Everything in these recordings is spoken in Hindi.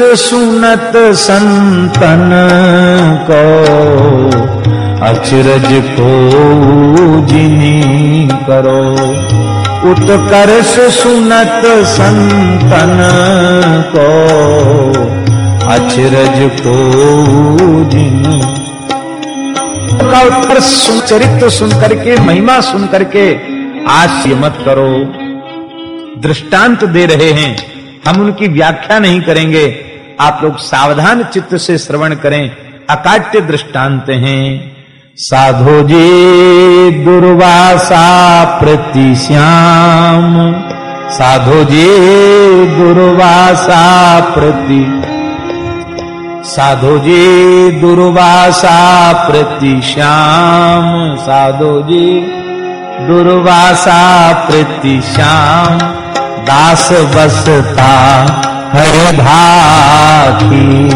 सुनत संतन को अचरज को जिनी करो। उत्कर्ष सुनत संतन को अचरज को जिनी। का उत्कर्ष सुन चरित्र सुन करके, महिमा सुन करके आश्य मत करो। दृष्टांत दे रहे हैं। हम उनकी व्याख्या नहीं करेंगे। आप लोग सावधान चित्त से श्रवण करें, अकाट्य दृष्टांत हैं। साधो जे, दुर्वासा प्रति श्याम। साधो जे, दुर्वासा प्रति साधो जे, दुर्वासा प्रति श्याम। साधो जे, दुर्वासा प्रति श्याम। दास बसता हरि भाखी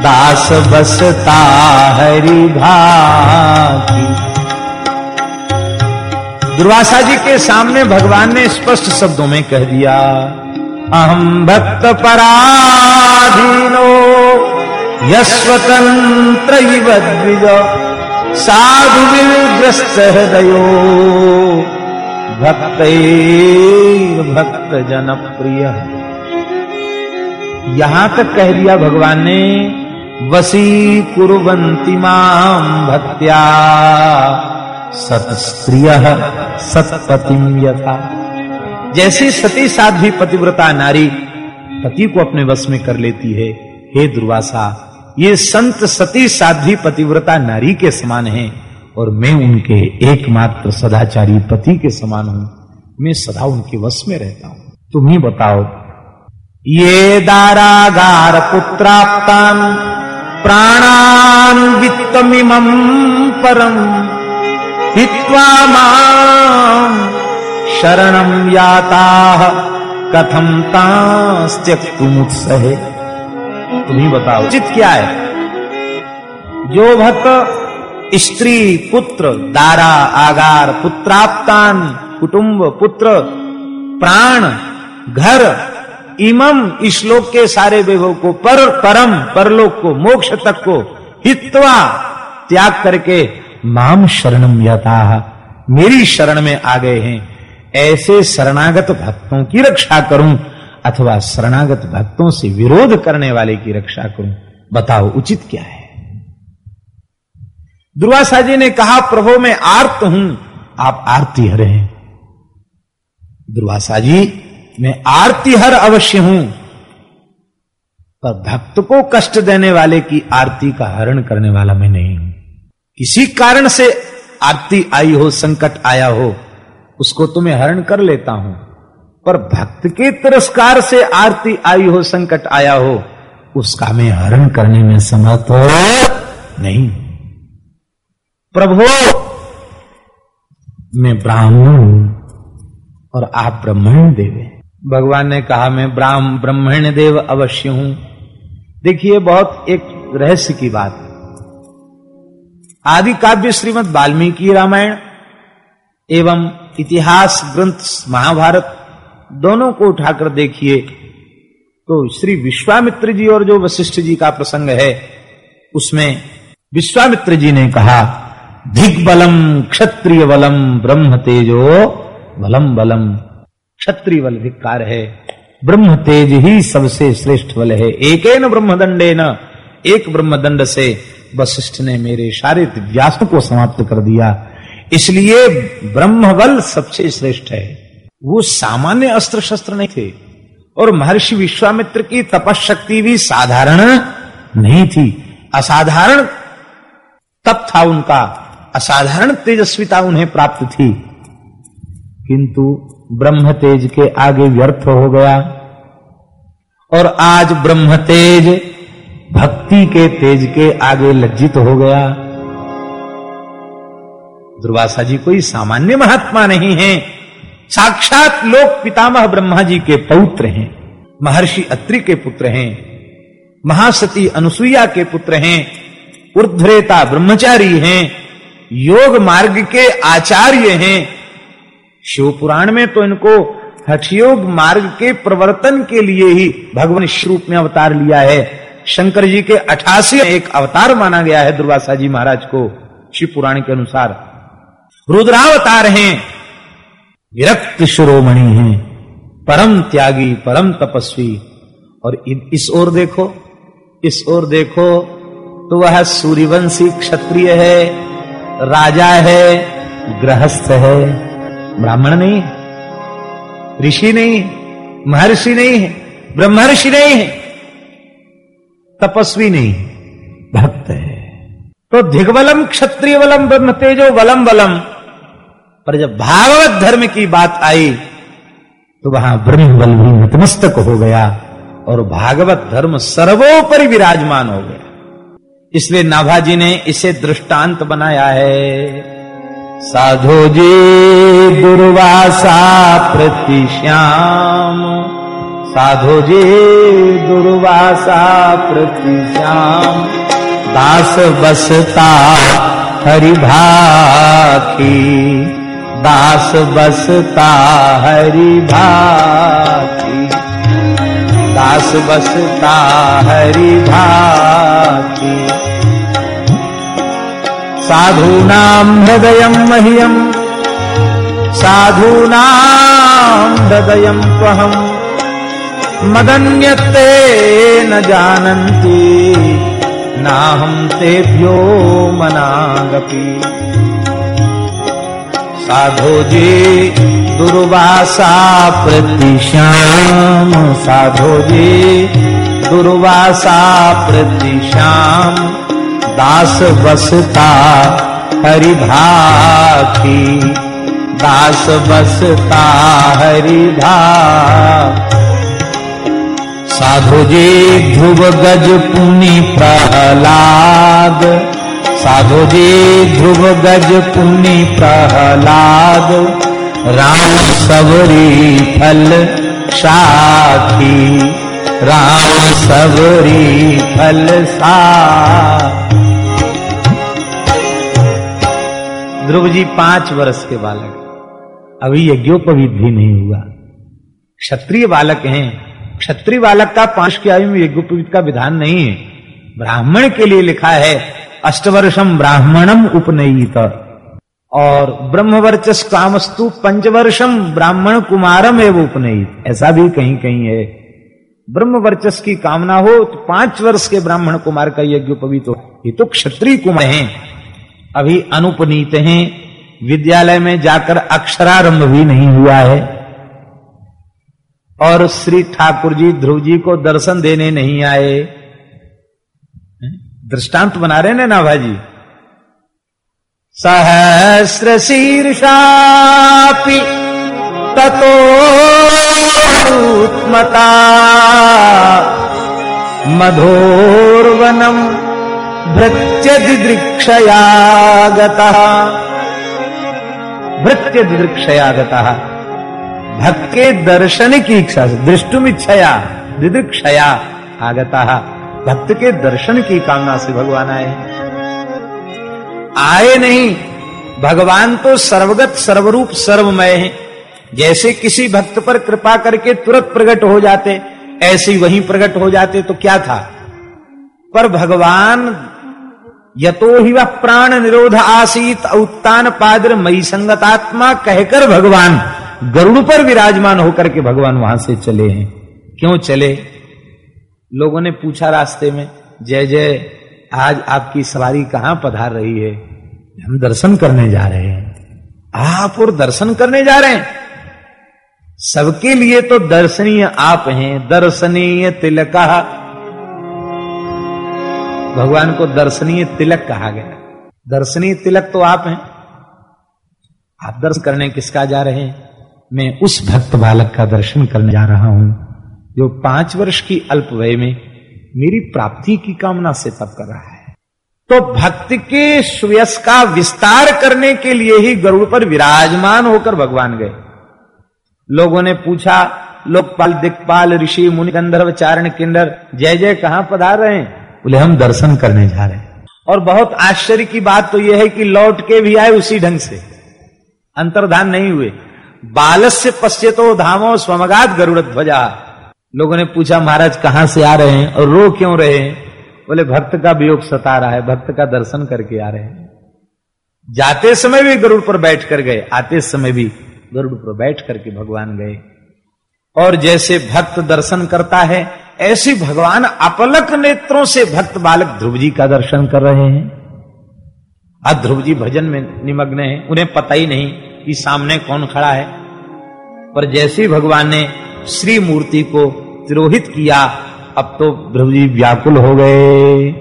दास बसता हरि भाखी दुर्वासा जी के सामने भगवान ने स्पष्ट शब्दों में कह दिया अहम भक्त पराधीनो यस्वतंत्र साधु विग्रस्त हृदयो। भक्त भक्त जन प्रिय यहाँ तक कह दिया भगवान ने, वसी कुरवंती माम भक्त्या सतस्त्रिय सतपतिम यथा। जैसी सती साध्वी पतिव्रता नारी पति को अपने वश में कर लेती है, हे दुर्वासा, ये संत सती साध्वी पतिव्रता नारी के समान है और मैं उनके एकमात्र सदाचारी पति के समान हूँ। मैं सदा उनके वश में रहता हूँ। तुम ही बताओ ये दारागार पुत्राप्तान प्राणान वित्तमिमं परम हित्वा माम याता कथम तास्त्यक्तुमुत्सहे। तुम बताओ चित क्या है? जो भक्त स्त्री पुत्र, दारा आगार पुत्राप्तान कुटुंब पुत्र, प्राण, घर इमम श्लोक के सारे वैभव को पर परम परलोक को मोक्ष तक को हित्वा त्याग करके माम शरणम यथा मेरी शरण में आ गए हैं। ऐसे शरणागत भक्तों की रक्षा करूँ अथवा शरणागत भक्तों से विरोध करने वाले की रक्षा करूँ, बताओ उचित क्या है? दुर्वासा जी ने कहा, प्रभु मैं आर्त हूँ, आप आरती हरे हैं। दुर्वासा जी मैं आरती हर अवश्य हूँ। पर भक्त को कष्ट देने वाले की आरती का हरण करने वाला मैं नहीं हूँ। किसी कारण से आरती आई हो, संकट आया हो, उसको तो मैं हरण कर लेता हूँ। पर भक्त के तिरस्कार से आरती आई हो, संकट आया हो, उसका मैं हरण करने में समर्थ हो। नहीं प्रभु, मैं ब्राह्मण हूँ और आप ब्रह्मण देव भगवान ने कहा, मैं ब्राह्म ब्रह्मण देव अवश्य हूँ। देखिए, बहुत एक रहस्य की बात आदि काव्य श्रीमद वाल्मीकि रामायण एवं इतिहास ग्रंथ महाभारत दोनों को उठाकर देखिए तो श्री विश्वामित्र जी और जो वशिष्ठ जी का प्रसंग है, उसमें विश्वामित्र जी ने कहा दिग्बलम क्षत्रिय बलम, ब्रह्म तेजो बलम बलम। क्षत्रिय बल धिक्कार है। ब्रह्म तेज ही सबसे श्रेष्ठ बल है। एक ब्रह्मदंडे न एक ब्रह्मदंड से वशिष्ठ ने मेरे सारे दिव्यासों को समाप्त कर दिया। इसलिए ब्रह्म बल सबसे श्रेष्ठ है। वो सामान्य अस्त्र शस्त्र नहीं थे और महर्षि विश्वामित्र की तपशक्ति भी साधारण नहीं थी। असाधारण तप था उनका, असाधारण तेजस्विता उन्हें प्राप्त थी। किंतु ब्रह्म तेज के आगे व्यर्थ हो गया। और आज ब्रह्म तेज भक्ति के तेज के आगे लज्जित हो गया। दुर्वासा जी कोई सामान्य महात्मा नहीं है। साक्षात लोक पितामह ब्रह्मा जी के पौत्र हैं। महर्षि अत्रि के पुत्र हैं। महासती अनुसुईया के पुत्र हैं। ऊर्ध्रेता ब्रह्मचारी हैं। योग मार्ग के आचार्य हैं। शिव पुराण में तो इनको हठयोग मार्ग के प्रवर्तन के लिए ही भगवान रूप में अवतार लिया है। शंकर जी के अठासी एक अवतार माना गया है दुर्वासा जी महाराज को शिव पुराण के अनुसार। रुद्रावतार हैं, विरक्त शिरोमणि हैं, परम त्यागी, परम तपस्वी। और इस ओर देखो, इस ओर देखो तो वह सूर्यवंशी क्षत्रिय है, राजा है, गृहस्थ है। ब्राह्मण नहीं है, ऋषि नहीं है, महर्षि नहीं है, ब्रह्मर्षि नहीं है, तपस्वी नहीं है, भक्त है। तो दिग्बलम क्षत्रिय वलम ब्रह्म तेजो वलम वलम पर जब भागवत धर्म की बात आई तो वहाँ ब्रह्म बल भी नतमस्तक हो गया और भागवत धर्म सर्वोपरि विराजमान हो गया। इसलिए नाभाजी ने इसे दृष्टांत बनाया है। साधो जी, दुर्वासा प्रतिश्याम साधो जी, दुर्वासा प्रतिश्याम दास बसता हरिभाखी। दास बसता हरिभाखी। दास बसता हरिभाखी। साधूनां हृदयं मह्यम् साधूनां हृदयं त्वहम् मदन्यते न जानन्ति, नाहं तेभ्यो मनागपि। साधो जी दुर्वासा प्रतिश्याम साधो जी दुर्वासा प्रतिश्याम दास बसता हरिभाखी दास बसता हरिभा साधु जी ध्रुव गज पुनि प्रहलाद। साधु जी ध्रुव गज पुनि प्रहलाद। राम सबरी फल साखी राम सबरी फल सा ध्रुव जी पाँच वर्ष के बालक। अभी यज्ञोपवीत भी नहीं हुआ। क्षत्रिय बालक हैं। क्षत्रिय बालक का पाँच की आयु में यज्ञोपवीत का विधान नहीं है। ब्राह्मण के लिए लिखा है अष्टवर्षम ब्राह्मणम उपनयित। और ब्रह्मवर्चस कामस्तु पंचवर्षम ब्राह्मण कुमारम एवं उपनयित। ऐसा भी कहीं कहीं है। ब्रह्म वर्चस की कामना हो तो पाँच वर्ष के ब्राह्मण कुमार का यज्ञ उपवीत हो। ये तो क्षत्रिय कुमार हैं। अभी अनुपनीत हैं। विद्यालय में जाकर अक्षरारंभ भी नहीं हुआ है। और श्री ठाकुर जी ध्रुव जी को दर्शन देने नहीं आए। दृष्टांत बना रहे ना नाभाजी सहस्र शीर्षापि ततोत्मता मधोर्वनम भृत्य दिदृक्षया भृत्य दिदृक्षया भक्त के दर्शन की इच्छा से दृष्टुम इच्छया दिदृक्षया आगता। भक्त के दर्शन की कामना से भगवान आए। आए नहीं, भगवान तो सर्वगत, सर्वरूप, सर्वमय है। जैसे किसी भक्त पर कृपा करके तुरंत प्रकट हो जाते, ऐसे ही वहीं प्रकट हो जाते तो क्या था? पर भगवान यतो ही वह प्राण निरोध आसीत उत्तान पाद्र मई संगतात्मा कहकर भगवान गरुड़ पर विराजमान होकर के भगवान वहाँ से चले हैं। क्यों चले? लोगों ने पूछा रास्ते में, जय जय, आज आपकी सवारी कहाँ पधार रही है? हम दर्शन करने जा रहे हैं। आप और दर्शन करने जा रहे हैं? सबके लिए तो दर्शनीय आप हैं, दर्शनीय तिलक भगवान को दर्शनीय तिलक कहा गया। दर्शनीय तिलक तो आप हैं। आप दर्शन करने किसका जा रहे हैं? मैं उस भक्त बालक का दर्शन करने जा रहा हूँ, जो पाँच वर्ष की अल्प वय में मेरी प्राप्ति की कामना से तप कर रहा है। तो भक्त के सुयस का विस्तार करने के लिए ही गरुड़ पर विराजमान होकर भगवान गए। लोगों ने पूछा, लोकपाल दिक्पाल ऋषि मुनि गंधर्व चारण किन्नर, जय जय कहाँ पधार रहे हैं? बोले, हम दर्शन करने जा रहे हैं। और बहुत आश्चर्य की बात तो यह है कि लौट के भी आए उसी ढंग से। अंतर्धान नहीं हुए। बालस बालस्य पश्चेतो धामो स्वमगात गरुड़ ध्वजा लोगों ने पूछा, महाराज, कहाँ से आ रहे हैं और रो क्यों रहे हैं? बोले, भक्त का वियोग सता रहा है, भक्त का दर्शन करके आ रहे हैं। जाते समय भी गरुड़ पर बैठ कर गए, आते समय भी गरुड़ पर बैठ करके भगवान गए। और जैसे भक्त दर्शन करता है, ऐसे भगवान अपलक नेत्रों से भक्त बालक ध्रुव जी का दर्शन कर रहे हैं। आज ध्रुव जी भजन में निमग्न है, उन्हें पता ही नहीं कि सामने कौन खड़ा है। पर जैसे भगवान ने श्री मूर्ति को तिरोहित किया, अब तो ध्रुव जी व्याकुल हो गए।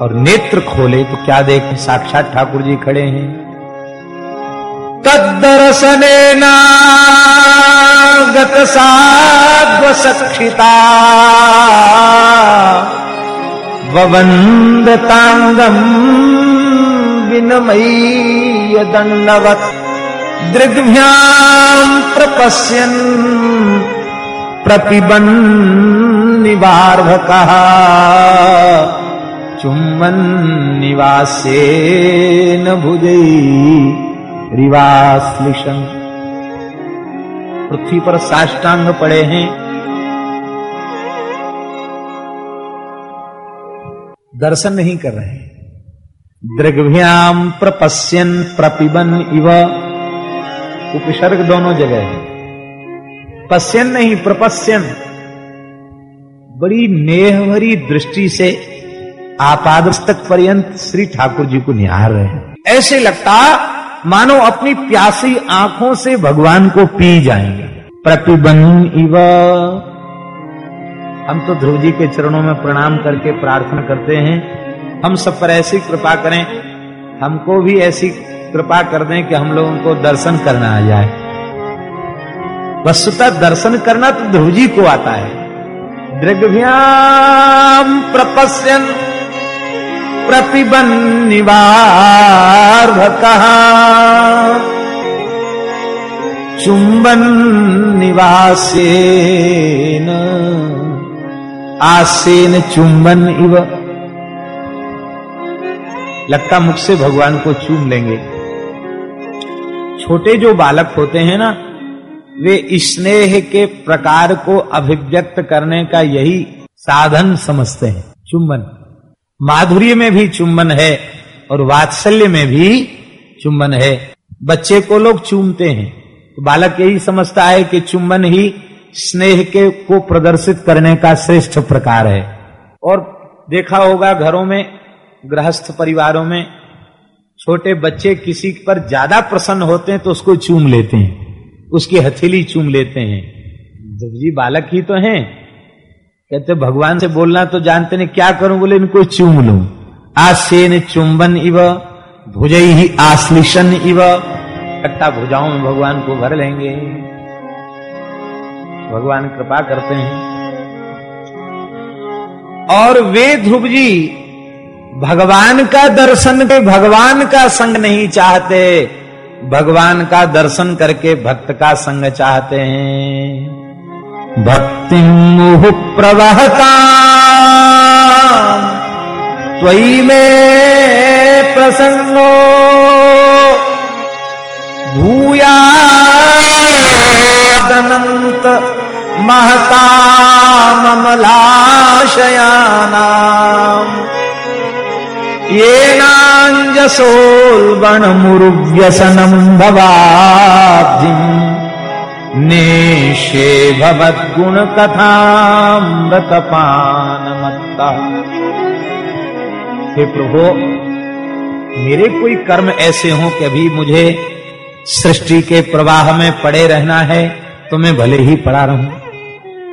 और नेत्र खोले तो क्या देखे, साक्षात ठाकुर जी खड़े हैं। तदर्शने गत साध्व सक्षिता ववन्दताङ्गम् विनमय्य दण्डवत् दृग्भ्याम् प्रपश्यन् प्रतिबन् निवार्भकः निवासेन भुजै रिवाश्लिशन पृथ्वी पर साष्टांग पड़े हैं। दर्शन नहीं कर रहे दृग्भ्याम प्रपश्यन प्रपिबन इव। उपसर्ग दोनों जगह है। पश्यन नहीं, प्रपश्यन। बड़ी नेह भरी दृष्टि से आपादस्तक पर्यंत श्री ठाकुर जी को निहार रहे हैं। ऐसे लगता मानो अपनी प्यासी आँखों से भगवान को पी जाएँगे। प्रतिबंध इव। हम तो ध्रुव जी के चरणों में प्रणाम करके प्रार्थना करते हैं। हम सब पर ऐसी कृपा करें, हमको भी ऐसी कृपा कर दें कि हम लोगों को दर्शन करना आ जाए। वस्तुतः दर्शन करना तो ध्रुव जी को आता है। दृग्भ्याम प्रपश्यन प्रतिबन निवार कहा चुंबन निवासेन आसेन चुंबन इव। लगता मुख से भगवान को चूम लेंगे। छोटे जो बालक होते हैं ना, वे स्नेह के प्रकार को अभिव्यक्त करने का यही साधन समझते हैं। चुंबन माधुर्य में भी चुंबन है और वात्सल्य में भी चुंबन है। बच्चे को लोग चूमते हैं। तो बालक यही समझता है कि चुंबन ही स्नेह के, को प्रदर्शित करने का श्रेष्ठ प्रकार है। और देखा होगा घरों में, गृहस्थ परिवारों में, छोटे बच्चे किसी पर ज़्यादा प्रसन्न होते हैं तो उसको चूम लेते हैं। उसकी हथेली चूम लेते हैं। जब जी बालक ही तो हैं कहते, भगवान से बोलना तो जानते नहीं, क्या करूँ? बोले, इनको चूम लू। आसेन चुंबन इव भुजई ही आश्लिशन इव। कट्टा भुजाओं में भगवान को भर लेंगे। भगवान कृपा करते हैं। और वे ध्रुव जी, भगवान का दर्शन के, भगवान का संग नहीं चाहते। भगवान का दर्शन करके भक्त का संग चाहते हैं। भक्ति मुह प्रवहता। में प्रसन्नो। भूया दनंत महता ममलाशयाना येनाञ्जसोल्बणमुरुव्यसनम् भवाब्धिम्। नेशे भवद्गुणकथामृतपानमत्ता हे प्रभो, मेरे कोई कर्म ऐसे हों कि अभी मुझे सृष्टि के प्रवाह में पड़े रहना है तो मैं भले ही पड़ा रहूँ।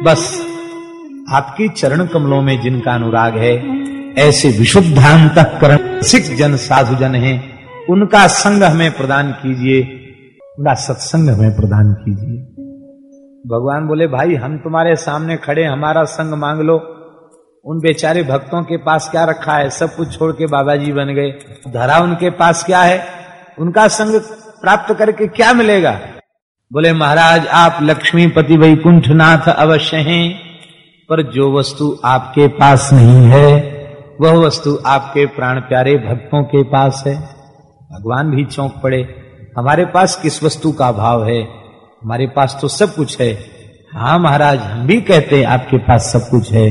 बस, आपकी चरण कमलों में जिनका अनुराग है, ऐसे विशुद्धांत करण सिख जन, साधु जन है, उनका संग हमें प्रदान कीजिए, उनका सत्संग हमें प्रदान कीजिए। भगवान बोले, भाई, हम तुम्हारे सामने खड़े, हमारा संग मांग लो। उन बेचारे भक्तों के पास क्या रखा है? सब कुछ छोड़ के बाबा जी बन गए। धरा उनके पास क्या है? उनका संग प्राप्त करके क्या मिलेगा? बोले, महाराज, आप लक्ष्मीपति वैकुंठनाथ अवश्य हैं, पर जो वस्तु आपके पास नहीं है, वह वस्तु आपके प्राण प्यारे भक्तों के पास है। भगवान भी चौंक पड़े। हमारे पास किस वस्तु का अभाव है? हमारे पास तो सब कुछ है। हाँ महाराज, हम भी कहते हैं आपके पास सब कुछ है,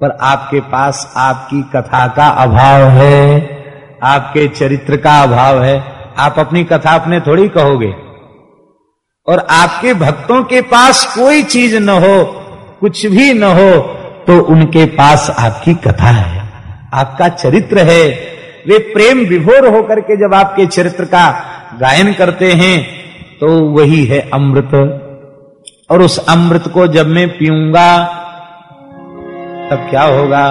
पर आपके पास आपकी कथा का अभाव है, आपके चरित्र का अभाव है। आप अपनी कथा अपने थोड़ी कहोगे। और आपके भक्तों के पास कोई चीज़ न हो, कुछ भी न हो तो उनके पास आपकी कथा है, आपका चरित्र है। वे प्रेम विभोर होकर के जब आपके चरित्र का गायन करते हैं तो वही है अमृत। और उस अमृत को जब मैं पीऊँगा, तब क्या होगा?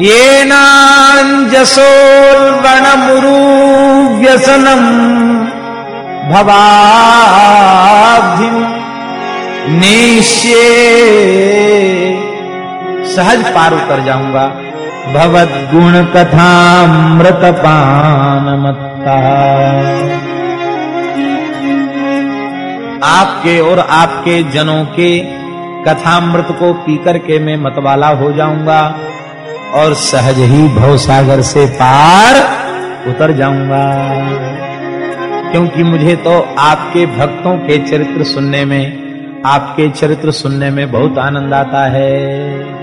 ये मुरु व्यसनम भवाधि निश्चे सहज पार उतर जाऊँगा। भवद गुण कथामृत पान मत्ता आपके और आपके जनों के कथामृत को पीकर के मैं मतवाला हो जाऊँगा और सहज ही भवसागर से पार उतर जाऊँगा। क्योंकि मुझे तो आपके भक्तों के चरित्र सुनने में, आपके चरित्र सुनने में बहुत आनंद आता है।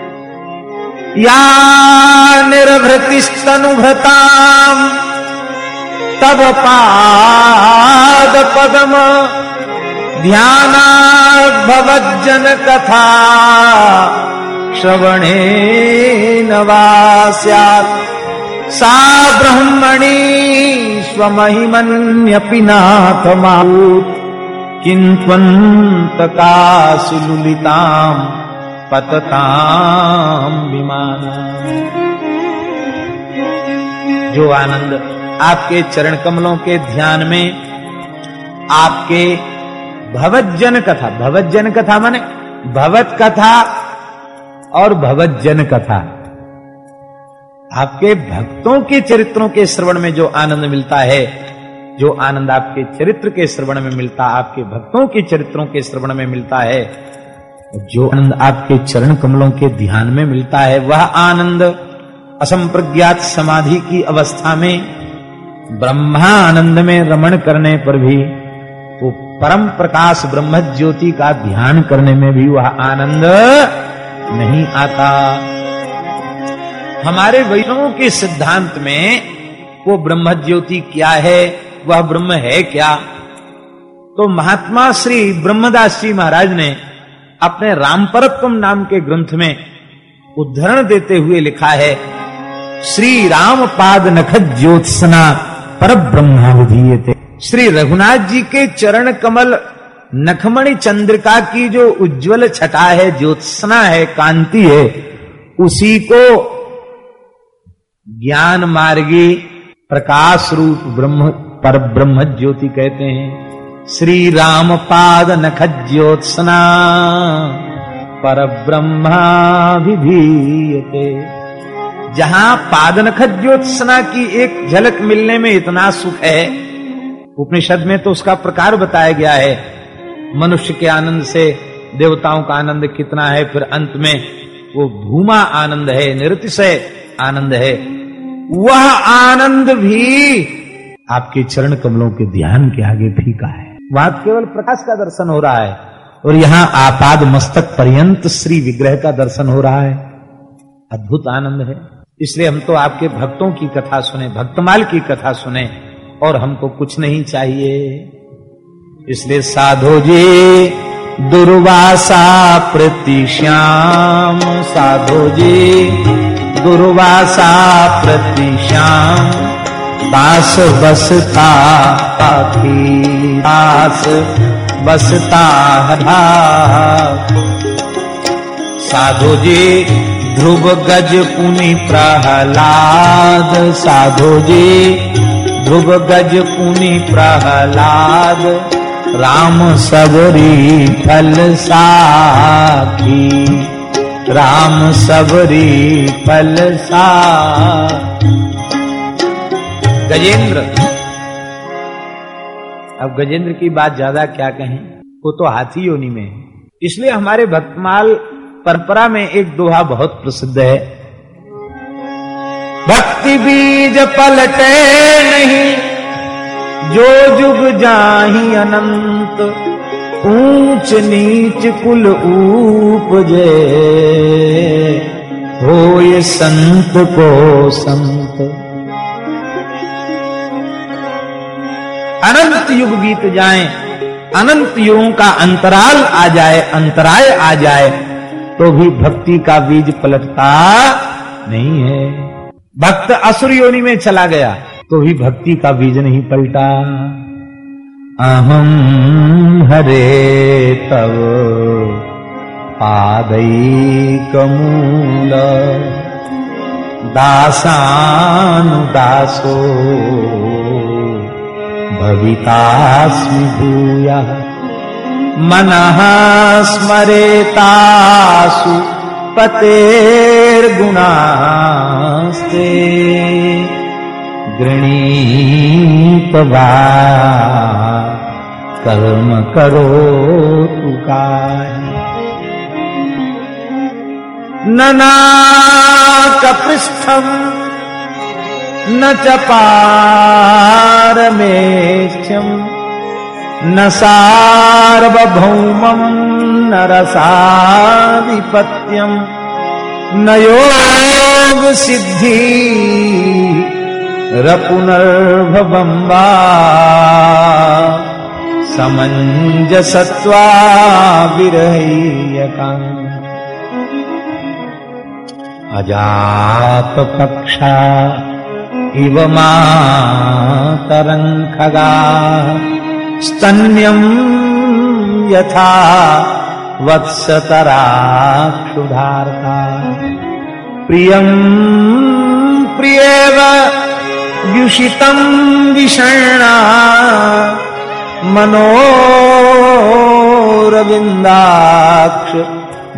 या निर्भृतिस्तनुभृता तब पाद पदम। ध्यानाद्भवज्जन कथा श्रवणे नवा स्यात् सा ब्रह्मणी स्वमहिमन्यपि नाथ माऊत् किन्त्वन्तकासु लुलिताम् पतताम् विमाना। जो आनंद आपके चरण कमलों के ध्यान में, आपके भवज्जन कथा भवज्जन कथा माने भवत कथा और भवज्जन कथा। आपके भक्तों के चरित्रों के श्रवण में जो आनंद मिलता है, जो आनंद आपके चरित्र के श्रवण में मिलता, आपके भक्तों के चरित्रों के श्रवण में मिलता है जो आनंद आपके चरण कमलों के ध्यान में मिलता है, वह आनंद असंप्रज्ञात समाधि की अवस्था में ब्रह्मा आनंद में रमण करने पर भी, वो परम प्रकाश ब्रह्म ज्योति का ध्यान करने में भी वह आनंद नहीं आता। हमारे वैष्णवों के सिद्धांत में, वो ब्रह्म ज्योति क्या है, वह ब्रह्म है क्या? तो महात्मा श्री ब्रह्मदास जी महाराज ने अपने रामपरत्वम नाम के ग्रंथ में उद्धरण देते हुए लिखा है श्री राम पाद नख ज्योत्सना पर ब्रह्मा विधीये श्री रघुनाथ जी के चरण कमल नखमणि चंद्रिका की जो उज्जवल छटा है, ज्योत्सना है, कांति है, उसी को ज्ञान मार्गी प्रकाश रूप ब्रह्म पर ब्रह्म ज्योति कहते हैं। श्री राम पाद नख ज्योत्सना पर ब्रह्मा विधीयते जहाँ पाद नख ज्योत्सना की एक झलक मिलने में इतना सुख है, उपनिषद में तो उसका प्रकार बताया गया है। मनुष्य के आनंद से, देवताओं का आनंद कितना है, फिर अंत में वो भूमा आनंद है, निरतिशय आनंद है। वह आनंद भी आपके चरण कमलों के ध्यान के आगे फीका है। वहाँ केवल प्रकाश का दर्शन हो रहा है और यहाँ आपाद मस्तक पर्यंत श्री विग्रह का दर्शन हो रहा है। अद्भुत आनंद है। इसलिए हम तो आपके भक्तों की कथा सुने, भक्तमाल की कथा सुने और हमको कुछ नहीं चाहिए। इसलिए साधो जी, दुर्वासा प्रतिश्याम साधो जी, दुर्वासा प्रतिश्याम दास बसता पाखी, दास बसता साधो जी, ध्रुव गज पुनि प्रहलाद। साधो जी, ध्रुव गज पुनि प्रहलाद। राम सबरी फल साखी। राम सबरी फल सा गजेंद्र। अब गजेंद्र की बात ज़्यादा क्या कहें? वो तो हाथी योनि में है। इसलिए हमारे भक्तमाल परंपरा में एक दोहा बहुत प्रसिद्ध है। भक्ति बीज पलटे नहीं, जो जुग जाही अनंत, ऊंच नीच कुल उपजे। हो ये संत को संत। अनंत युग बीत जाए, अनंत युगों का अंतराल आ जाए, अंतराय आ जाए तो भी भक्ति का बीज पलटता नहीं है। भक्त असुर योनि में चला गया तो भी भक्ति का बीज नहीं पलटा। अहम हरे तव पादैकमूल, दासानुदासो भवितास्मि भूयः मनः स्मरेतासु पतेर्गुणास्ते। गृणीतवा कर्म करो तु काय न नाकपृष्ठम् न च पारमेष्ठ्यम् न सार्वभौमम् न रसाधिपत्यम् न योग सिद्धि रपुनर्भवम्बा। समञ्जसत्वा विरह्यकाम् अजातपक्षा इव मातरङ्खगा। स्तन्यम् यथा वत्सतराक्षुधार्ता। प्रियम् प्रियेव व्युषितम् विषण्णा। मनोरविन्दाक्ष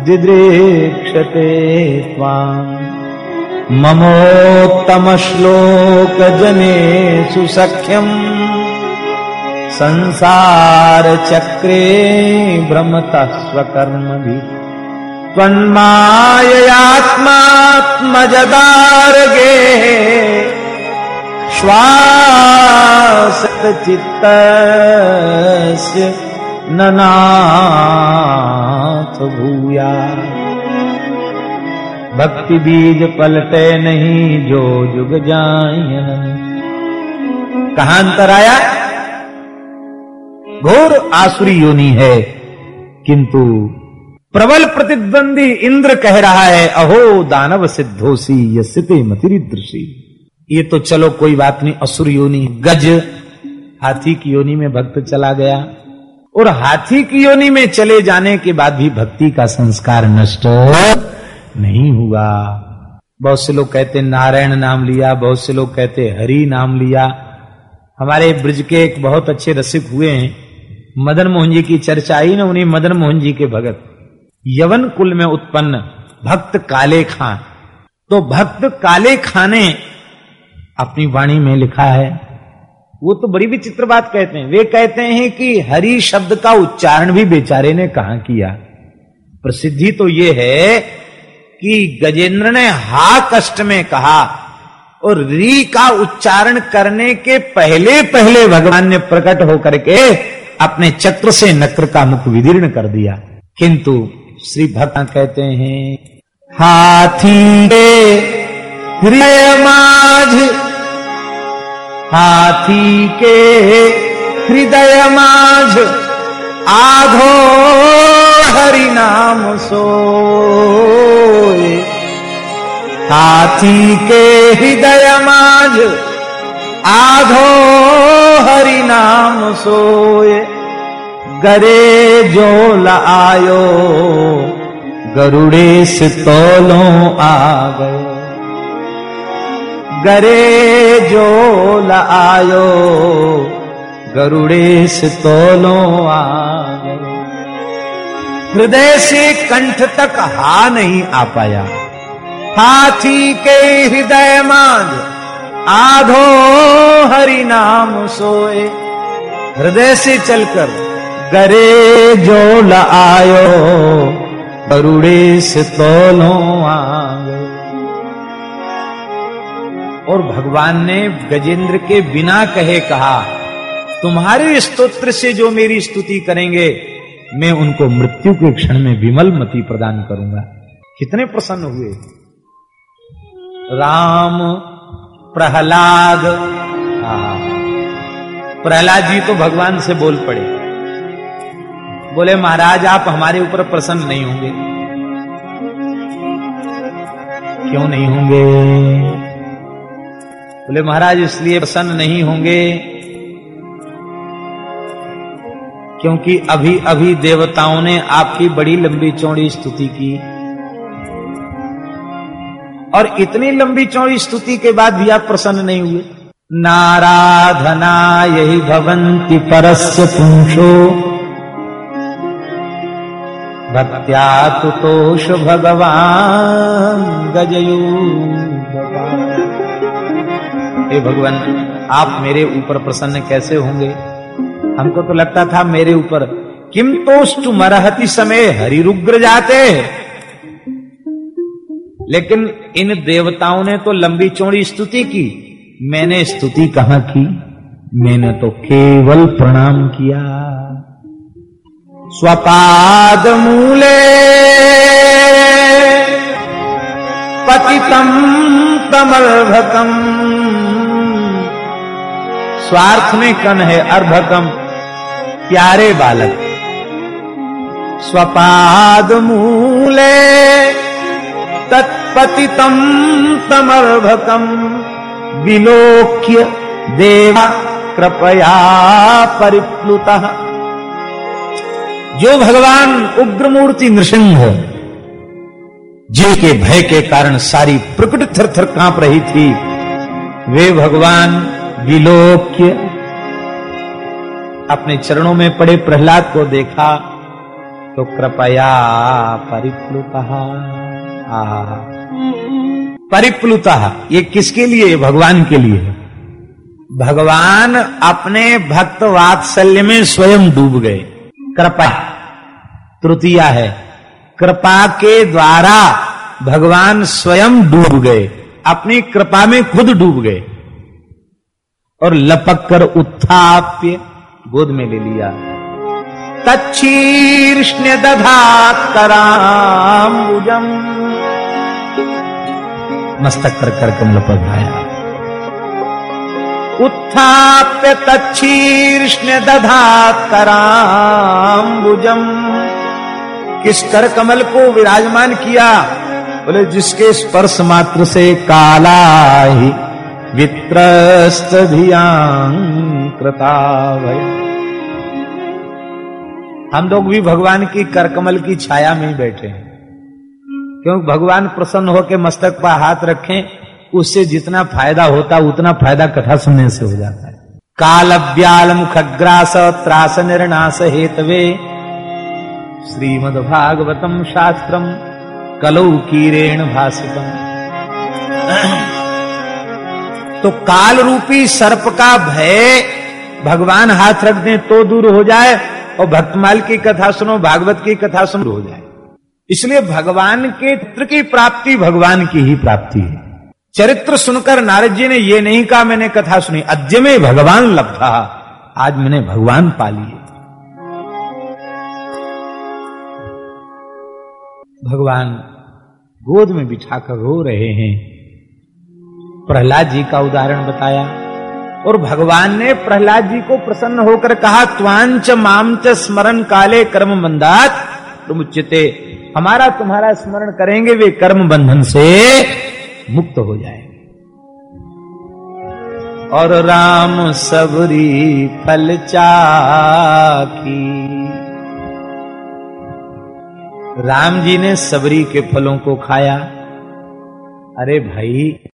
दिदृक्षते त्वाम्। ममोत्तमश्लोकजनेषु सख्यम् संसारचक्रे भ्रमतः स्वकर्मभिः त्वन्माययात्मात्मजदार्गे श्वासचित्तस्य ननाथ भूया भक्ति बीज पलटे नहीं, जो जुग जाए। कहा अंतर आया? घोर आसुरी योनि है, किंतु प्रबल प्रतिद्वंदी इंद्र कह रहा है, अहो दानव सिद्धोसी ये यसिते मतिरिदृशी ये तो चलो कोई बात नहीं, असुर योनि गज। हाथी की योनि में भक्त चला गया। और हाथी की योनि में चले जाने के बाद भी भक्ति का संस्कार नष्ट। नहीं हुआ। बहुत से लोग कहते नारायण नाम लिया, बहुत से लोग कहते हरि नाम लिया। हमारे ब्रज के एक बहुत अच्छे रसिक हुए हैं। मदन मोहन जी की चर्चा आई ना, उन्हीं मदन मोहन जी के भगत। यवन कुल में उत्पन्न भक्त काले खां तो भक्त काले खां ने अपनी वाणी में लिखा है। वो तो बड़ी विचित्र बात कहते हैं। वे कहते हैं कि हरि शब्द का उच्चारण भी बेचारे ने कहा किया? प्रसिद्धि तो ये है कि गजेंद्र ने हा कष्ट में कहा, और री का उच्चारण करने के पहले पहले भगवान ने प्रकट होकर के अपने चक्र से नक्र का मुख विदीर्ण कर दिया। किंतु श्री भक्त कहते हैं, हाथी के हृदय माझ, हाथी के हृदय माझ आधो हरि नाम सोए। हाथी के हृदय माझ आधो हरि नाम सोए। गरे जो आयो, गरुड़े से तोलो आ गए। गरे जो आयो, गरुड़े से तोलो आ गए। हृदय से कंठ तक हा नहीं आ पाया। हाथी के हृदय मांझ आधो हरि नाम सोए। हृदय से चलकर गरे जो आयो गरुड़े से तोलो आ गए और भगवान ने गजेंद्र के बिना कहे कहा, तुम्हारे स्तोत्र से जो मेरी स्तुति करेंगे मैं उनको मृत्यु के क्षण में विमल मति प्रदान करूँगा। कितने प्रसन्न हुए? राम, प्रहलाद। प्रहलाद जी तो भगवान से बोल पड़े। बोले, महाराज, आप हमारे ऊपर प्रसन्न नहीं होंगे। क्यों नहीं होंगे? बोले, महाराज, इसलिए प्रसन्न नहीं होंगे क्योंकि अभी अभी देवताओं ने आपकी बड़ी लंबी चौड़ी स्तुति की। और इतनी लंबी चौड़ी स्तुति के बाद भी आप प्रसन्न नहीं हुए। नाराधना यही भवंती परस्य पुंशो भक्त्या तुतोष भगवान गजयू भगवान हे भगवान, आप मेरे ऊपर प्रसन्न कैसे होंगे? हमको तो लगता था मेरे ऊपर, किम तोस्तु मरहति समय हरिरुग्र जाते लेकिन इन देवताओं ने तो लंबी चौड़ी स्तुति की। मैंने स्तुति कहाँ की? मैंने तो केवल प्रणाम किया। स्वपाद मूले पतितम तमर्भकम। स्वार्थ में कन है अर्भकम। प्यारे बालक, स्वपाद मूले, तत्पतितम तमर्भकम, विलोक्य देवा कृपया परिप्लुत। जो भगवान उग्रमूर्ति नृसिंह जिनके भय के कारण सारी प्रकृति थर थर काँप रही थी, वे भगवान विलोक्य अपने चरणों में पड़े प्रहलाद को देखा तो कृपया परिप्लुत। परिप्लुता, ये किसके लिए? भगवान के लिए है। भगवान अपने भक्त वात्सल्य में स्वयं डूब गए। कृपा, तृतीया है। कृपा के द्वारा भगवान स्वयं डूब गए। अपनी कृपा में खुद डूब गए। और लपक कर उत्थाप्य गोद में ले लिया। तच्छीर्ष्ण दधात कराम्बुजम मस्तक पर कर कमल पर भाया। उत्थाप्य तच्छीर्ष्ण दधात कराम्बुजम किस कर कमल को विराजमान किया? बोले जिसके स्पर्श मात्र से काला ही वित्रस्त कृता हम लोग भी भगवान की करकमल की छाया में ही बैठे हैं। क्योंकि भगवान प्रसन्न होकर मस्तक पर हाथ रखें, उससे जितना फ़ायदा होता, उतना फ़ायदा कथा सुनने से हो जाता है। काल व्याल मुखग्रास त्रास निर्णास हेतवे। श्रीमद भागवतम शास्त्रम कलौ कीरेण भाषितम तो काल रूपी सर्प का भय भगवान हाथ रख दें तो दूर हो जाए और भक्तमाल की कथा सुनो, भागवत की कथा सुनो हो जाए। इसलिए भगवान के चित्र की प्राप्ति भगवान की ही प्राप्ति है। चरित्र सुनकर नारद जी ने यह नहीं कहा, मैंने कथा सुनी, अद्य में भगवान लब्धा, आज मैंने भगवान पा लिए। भगवान गोद में बिठाकर रो रहे हैं। प्रहलाद जी का उदाहरण बताया। और भगवान ने प्रहलाद जी को प्रसन्न होकर कहा, त्वांच मामच स्मरण काले कर्म बंधात। तुम उच्चते हमारा तुम्हारा स्मरण करेंगे, वे कर्म बंधन से मुक्त हो जाएँगे। और राम सबरी फल चाकी राम जी ने सबरी के फलों को खाया। अरे भाई